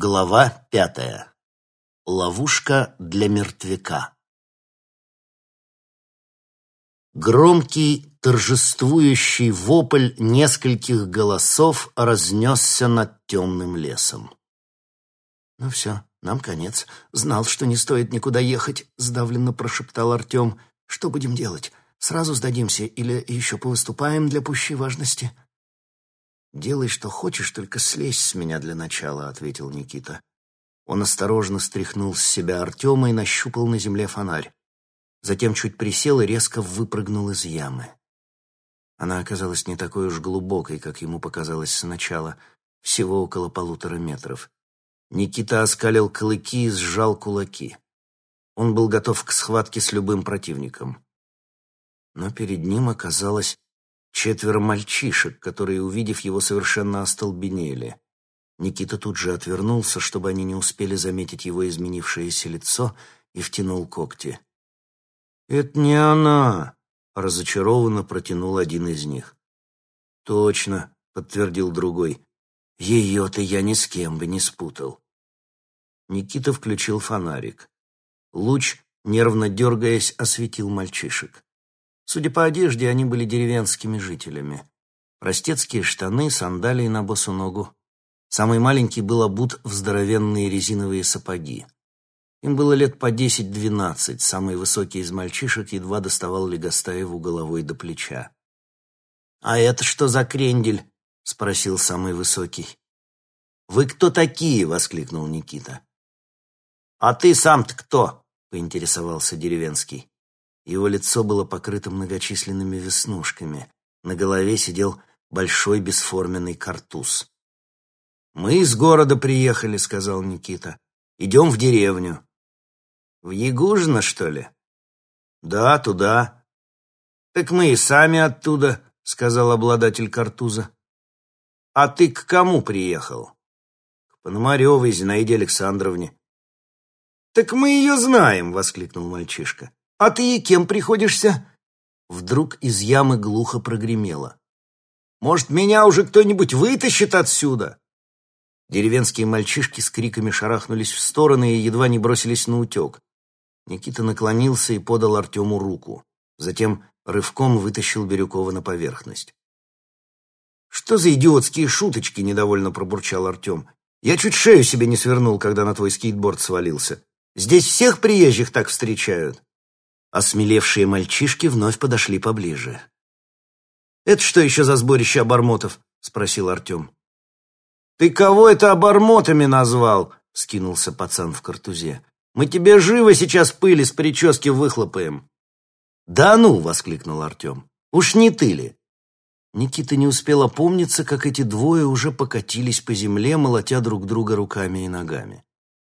Глава пятая. Ловушка для мертвяка. Громкий, торжествующий вопль нескольких голосов разнесся над темным лесом. «Ну все, нам конец. Знал, что не стоит никуда ехать», — сдавленно прошептал Артем. «Что будем делать? Сразу сдадимся или еще повыступаем для пущей важности?» «Делай, что хочешь, только слезь с меня для начала», — ответил Никита. Он осторожно стряхнул с себя Артема и нащупал на земле фонарь. Затем чуть присел и резко выпрыгнул из ямы. Она оказалась не такой уж глубокой, как ему показалось сначала, всего около полутора метров. Никита оскалил клыки и сжал кулаки. Он был готов к схватке с любым противником. Но перед ним оказалось четверо мальчишек, которые, увидев его, совершенно остолбенели. Никита тут же отвернулся, чтобы они не успели заметить его изменившееся лицо, и втянул когти. «Это не она!» — разочарованно протянул один из них. «Точно», — подтвердил другой. «Ее-то я ни с кем бы не спутал». Никита включил фонарик. Луч, нервно дергаясь, осветил мальчишек. Судя по одежде, они были деревенскими жителями. Простецкие штаны, сандалии на босу ногу. Самый маленький был обут в здоровенные резиновые сапоги. Им было лет по десять-двенадцать, самый высокий из мальчишек едва доставал Легостаеву головой до плеча. «А это что за крендель?» — спросил самый высокий. «Вы кто такие?» — воскликнул Никита. «А ты сам-то кто?» — поинтересовался деревенский. Его лицо было покрыто многочисленными веснушками. На голове сидел большой бесформенный картуз. «Мы из города приехали», — сказал Никита. «Идем в деревню». «В Ягужино, что ли?» «Да, туда». «Так мы и сами оттуда», — сказал обладатель картуза. «А ты к кому приехал?» «К Пономаревой Зинаиде Александровне». «Так мы ее знаем», — воскликнул мальчишка. «А ты кем приходишься?» Вдруг из ямы глухо прогремело. «Может, меня уже кто-нибудь вытащит отсюда?» Деревенские мальчишки с криками шарахнулись в стороны и едва не бросились на утек. Никита наклонился и подал Артему руку. Затем рывком вытащил Бирюкова на поверхность. «Что за идиотские шуточки?» — недовольно пробурчал Артем. «Я чуть шею себе не свернул, когда на твой скейтборд свалился. Здесь всех приезжих так встречают». Осмелевшие мальчишки вновь подошли поближе. «Это что еще за сборище обормотов?» — спросил Артем. «Ты кого это обормотами назвал?» — скинулся пацан в картузе. «Мы тебе живо сейчас пыли с прически выхлопаем». «Да ну!» — воскликнул Артем. «Уж не ты ли?» Никита не успел опомниться, как эти двое уже покатились по земле, молотя друг друга руками и ногами.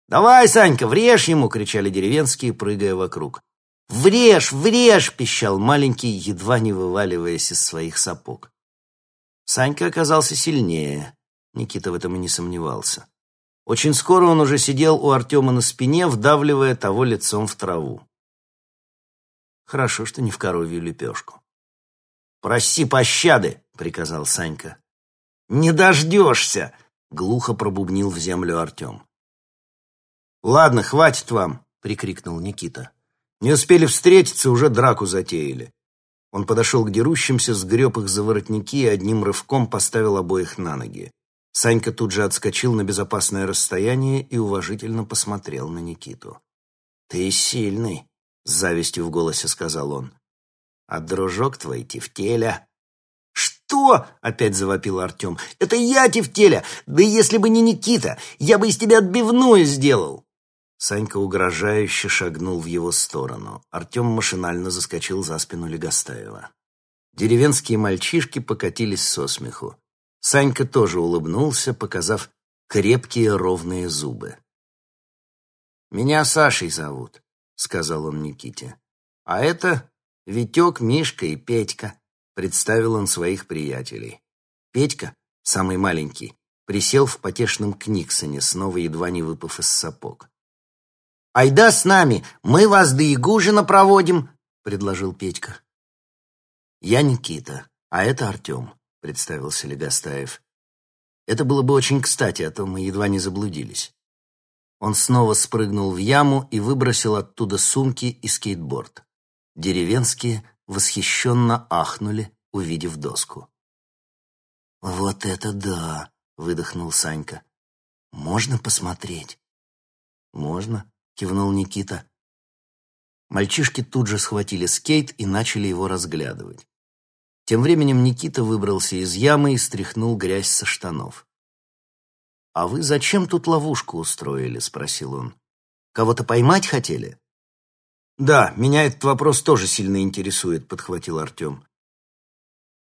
«Давай, Санька, врежь ему!» — кричали деревенские, прыгая вокруг. «Врежь, врежь!» — пищал маленький, едва не вываливаясь из своих сапог. Санька оказался сильнее. Никита в этом и не сомневался. Очень скоро он уже сидел у Артема на спине, вдавливая того лицом в траву. Хорошо, что не в коровью лепешку. «Проси пощады!» — приказал Санька. «Не дождешься!» — глухо пробубнил в землю Артем. «Ладно, хватит вам!» — прикрикнул Никита. Не успели встретиться, уже драку затеяли. Он подошел к дерущимся, сгреб их за воротники и одним рывком поставил обоих на ноги. Санька тут же отскочил на безопасное расстояние и уважительно посмотрел на Никиту. «Ты сильный», — с завистью в голосе сказал он. «А дружок твой Тефтеля...» «Что?» — опять завопил Артем. «Это я Тефтеля! Да если бы не Никита, я бы из тебя отбивное сделал!» Санька угрожающе шагнул в его сторону. Артем машинально заскочил за спину Легостаева. Деревенские мальчишки покатились со смеху. Санька тоже улыбнулся, показав крепкие ровные зубы. «Меня Сашей зовут», — сказал он Никите. «А это Витек, Мишка и Петька», — представил он своих приятелей. Петька, самый маленький, присел в потешном книксоне, снова едва не выпав из сапог. «Айда с нами, мы вас до Ягужина проводим», — предложил Петька. «Я Никита, а это Артем», — представился Легостаев. «Это было бы очень кстати, а то мы едва не заблудились. Он снова спрыгнул в яму и выбросил оттуда сумки и скейтборд. Деревенские восхищенно ахнули, увидев доску. «Вот это да!» — выдохнул Санька. «Можно посмотреть?» «Можно», — кивнул Никита. Мальчишки тут же схватили скейт и начали его разглядывать. Тем временем Никита выбрался из ямы и стряхнул грязь со штанов. «А вы зачем тут ловушку устроили?» — спросил он. «Кого-то поймать хотели?» «Да, меня этот вопрос тоже сильно интересует», — подхватил Артем.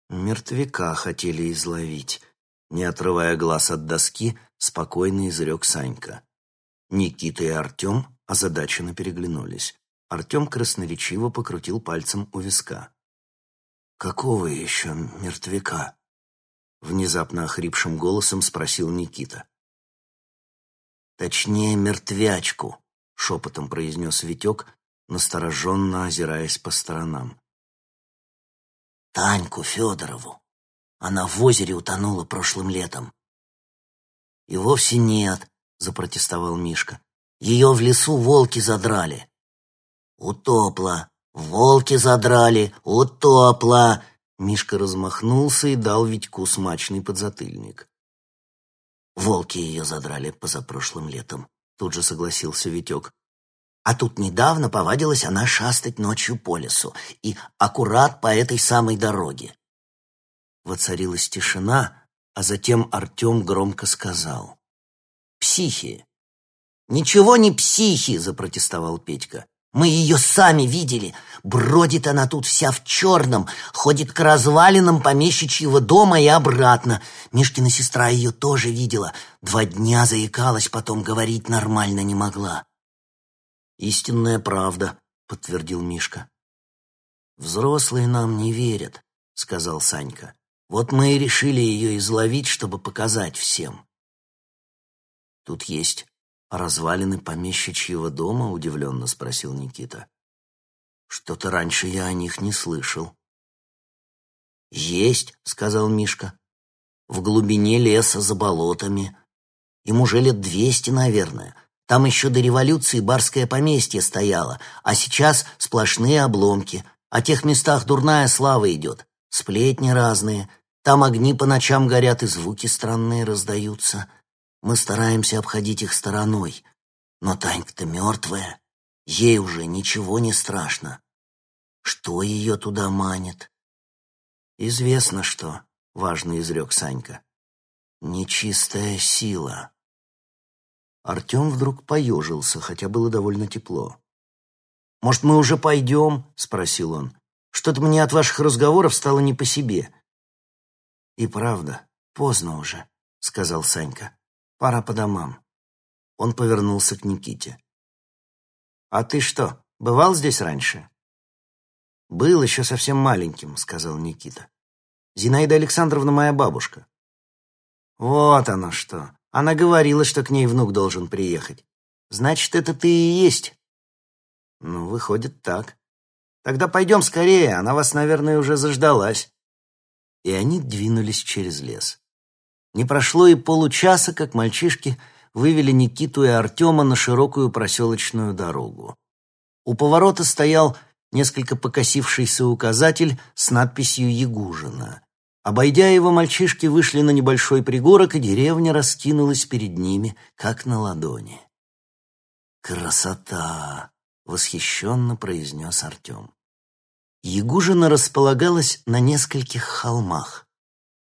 «Мертвяка хотели изловить», — не отрывая глаз от доски, спокойно изрек Санька. Никита и Артем озадаченно переглянулись. Артем красноречиво покрутил пальцем у виска. «Какого еще мертвяка?» Внезапно охрипшим голосом спросил Никита. «Точнее, мертвячку», — шепотом произнес Витек, настороженно озираясь по сторонам. «Таньку Федорову. Она в озере утонула прошлым летом». «И вовсе нет», — запротестовал Мишка. «Ее в лесу волки задрали». «Утопла», «Волки задрали! Утопла!» Мишка размахнулся и дал Витьку смачный подзатыльник. «Волки ее задрали позапрошлым летом», — тут же согласился Витек. «А тут недавно повадилась она шастать ночью по лесу, и аккурат по этой самой дороге». Воцарилась тишина, а затем Артем громко сказал. «Психи!» «Ничего не психи!» — запротестовал Петька. Мы ее сами видели. Бродит она тут вся в черном, ходит к развалинам помещичьего дома и обратно. Мишкина сестра ее тоже видела. Два дня заикалась, потом говорить нормально не могла. «Истинная правда», — подтвердил Мишка. «Взрослые нам не верят», — сказал Санька. «Вот мы и решили ее изловить, чтобы показать всем». «Тут есть развалины помещичьего дома?» — удивленно спросил Никита. «Что-то раньше я о них не слышал». «Есть», — сказал Мишка. «В глубине леса за болотами. Им уже лет двести, наверное. Там еще до революции барское поместье стояло, а сейчас сплошные обломки. О тех местах дурная слава идет. Сплетни разные. Там огни по ночам горят и звуки странные раздаются. Мы стараемся обходить их стороной. Но Танька-то мертвая. Ей уже ничего не страшно. Что ее туда манит? Известно что, важно изрек Санька. Нечистая сила. Артем вдруг поежился, хотя было довольно тепло. «Может, мы уже пойдем?» — спросил он. «Что-то мне от ваших разговоров стало не по себе». «И правда, поздно уже», — сказал Санька. Пора по домам. Он повернулся к Никите. «А ты что, бывал здесь раньше?» «Был еще совсем маленьким», — сказал Никита. «Зинаида Александровна моя бабушка». «Вот оно что. Она говорила, что к ней внук должен приехать. Значит, это ты и есть?» «Ну, выходит так. Тогда пойдем скорее, она вас, наверное, уже заждалась». И они двинулись через лес. Не прошло и получаса, как мальчишки вывели Никиту и Артема на широкую проселочную дорогу. У поворота стоял несколько покосившийся указатель с надписью «Ягужина». Обойдя его, мальчишки вышли на небольшой пригорок, и деревня раскинулась перед ними, как на ладони. «Красота!» — восхищенно произнес Артем. Ягужина располагалась на нескольких холмах.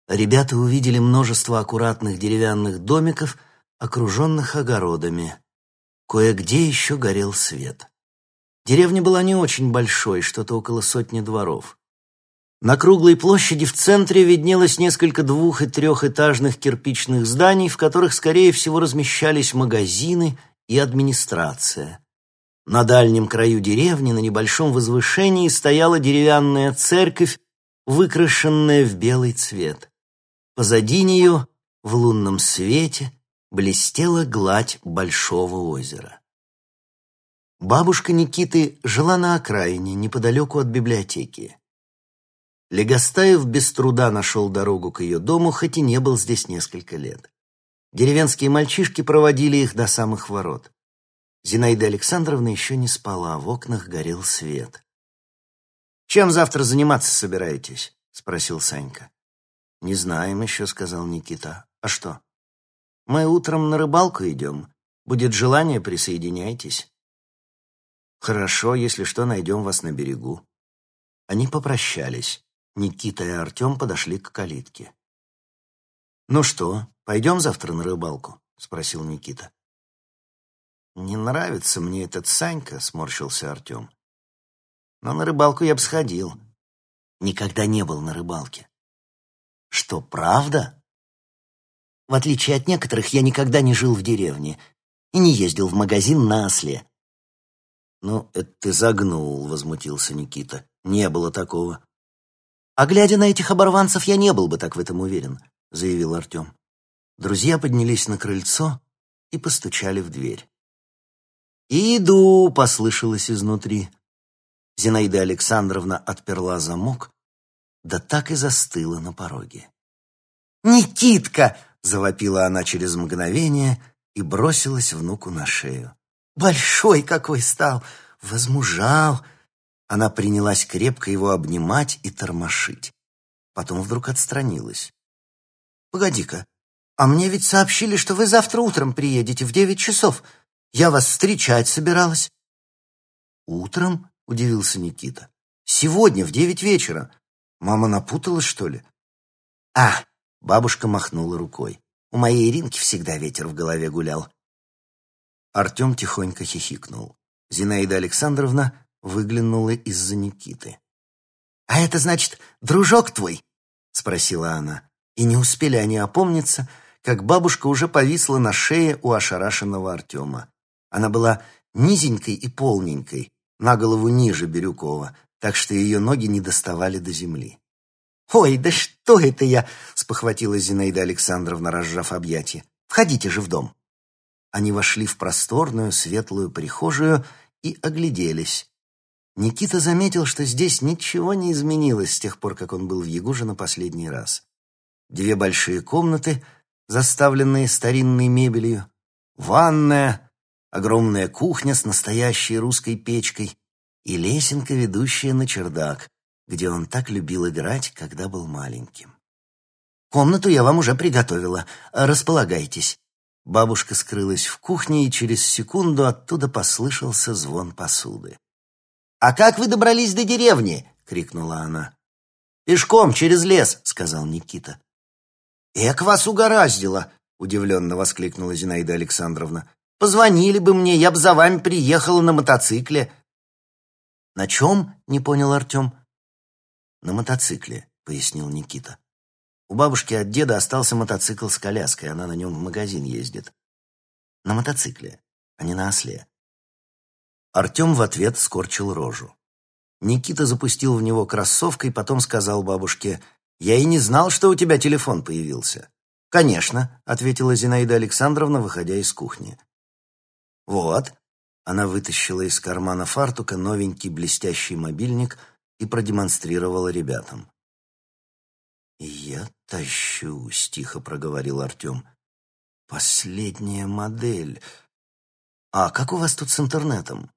Ребята увидели множество аккуратных деревянных домиков, окруженных огородами. Кое-где еще горел свет. Деревня была не очень большой, что-то около сотни дворов. На круглой площади в центре виднелось несколько двух- и трехэтажных кирпичных зданий, в которых, скорее всего, размещались магазины и администрация. На дальнем краю деревни, на небольшом возвышении, стояла деревянная церковь, выкрашенная в белый цвет. Позади нее, в лунном свете, блестела гладь большого озера. Бабушка Никиты жила на окраине, неподалеку от библиотеки. Легостаев без труда нашел дорогу к ее дому, хоть и не был здесь несколько лет. Деревенские мальчишки проводили их до самых ворот. Зинаида Александровна еще не спала, в окнах горел свет. «Чем завтра заниматься собираетесь?» — спросил Санька. «Не знаем еще», — сказал Никита. «А что?» «Мы утром на рыбалку идем. Будет желание, присоединяйтесь». «Хорошо, если что, найдем вас на берегу». Они попрощались. Никита и Артем подошли к калитке. «Ну что, пойдем завтра на рыбалку?» — спросил Никита. «Не нравится мне этот Санька», — сморщился Артем. «Но на рыбалку я бы сходил. Никогда не был на рыбалке». «Что, правда?» «В отличие от некоторых, я никогда не жил в деревне и не ездил в магазин на осле». «Ну, это ты загнул», — возмутился Никита. «Не было такого». «А глядя на этих оборванцев, я не был бы так в этом уверен заявил Артем. Друзья поднялись на крыльцо и постучали в дверь. «Иду!» — послышалось изнутри. Зинаида Александровна отперла замок, да так и застыла на пороге. «Никитка!» — завопила она через мгновение и бросилась внуку на шею. «Большой какой стал! Возмужал!» Она принялась крепко его обнимать и тормошить. Потом вдруг отстранилась. «Погоди-ка, а мне ведь сообщили, что вы завтра утром приедете в девять часов. Я вас встречать собиралась». «Утром?» — удивился Никита. «Сегодня, в девять вечера. Мама напуталась, что ли?» «А!» — бабушка махнула рукой. «У моей Иринки всегда ветер в голове гулял». Артем тихонько хихикнул. Зинаида Александровна выглянула из-за Никиты. «А это значит, дружок твой?» — спросила она. И не успели они опомниться, как бабушка уже повисла на шее у ошарашенного Артема. Она была низенькой и полненькой, на голову ниже Бирюкова, так что ее ноги не доставали до земли. «Ой, да что это я!» — спохватилась Зинаида Александровна, разжав объятия. «Входите же в дом!» Они вошли в просторную, светлую прихожую и огляделись. Никита заметил, что здесь ничего не изменилось с тех пор, как он был в Ягуже на последний раз две большие комнаты, заставленные старинной мебелью, ванная, огромная кухня с настоящей русской печкой и лесенка, ведущая на чердак, где он так любил играть, когда был маленьким. «Комнату я вам уже приготовила. Располагайтесь». Бабушка скрылась в кухне, и через секунду оттуда послышался звон посуды. «А как вы добрались до деревни?» — крикнула она. «Пешком, через лес», — сказал Никита. «Эк вас угораздило!» — удивленно воскликнула Зинаида Александровна. «Позвонили бы мне, я бы за вами приехала на мотоцикле». «На чем?» — не понял Артем. «На мотоцикле», — пояснил Никита. «У бабушки от деда остался мотоцикл с коляской, она на нем в магазин ездит. На мотоцикле, а не на осле». Артем в ответ скорчил рожу. Никита запустил в него кроссовкой, потом сказал бабушке, я и не знал, что у тебя телефон появился. Конечно, ответила Зинаида Александровна, выходя из кухни. Вот. Она вытащила из кармана фартука новенький блестящий мобильник и продемонстрировала ребятам. «Я тащусь», — тихо проговорил Артем. «Последняя модель. А как у вас тут с интернетом?»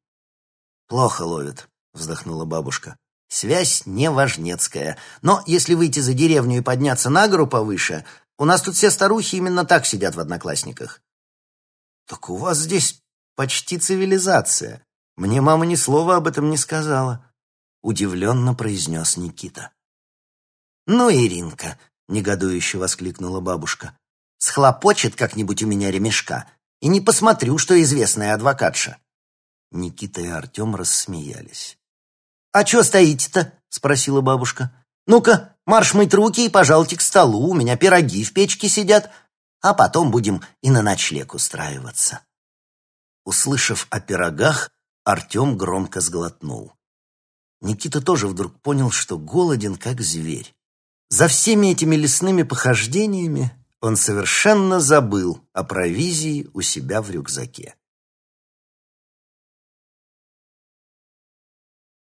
«Плохо ловит», — вздохнула бабушка. Связь неважнецкая. Но если выйти за деревню и подняться на гору повыше, у нас тут все старухи именно так сидят в одноклассниках. Так у вас здесь почти цивилизация. Мне мама ни слова об этом не сказала. Удивленно произнес Никита. Ну, Иринка, негодующе воскликнула бабушка. Схлопочет как-нибудь у меня ремешка, и не посмотрю, что известная адвокатша. Никита и Артем рассмеялись. «А чё стоите-то?» — спросила бабушка. «Ну-ка, марш мыть руки и пожалуйте к столу, у меня пироги в печке сидят, а потом будем и на ночлег устраиваться». Услышав о пирогах, Артем громко сглотнул. Никита тоже вдруг понял, что голоден, как зверь. За всеми этими лесными похождениями он совершенно забыл о провизии у себя в рюкзаке.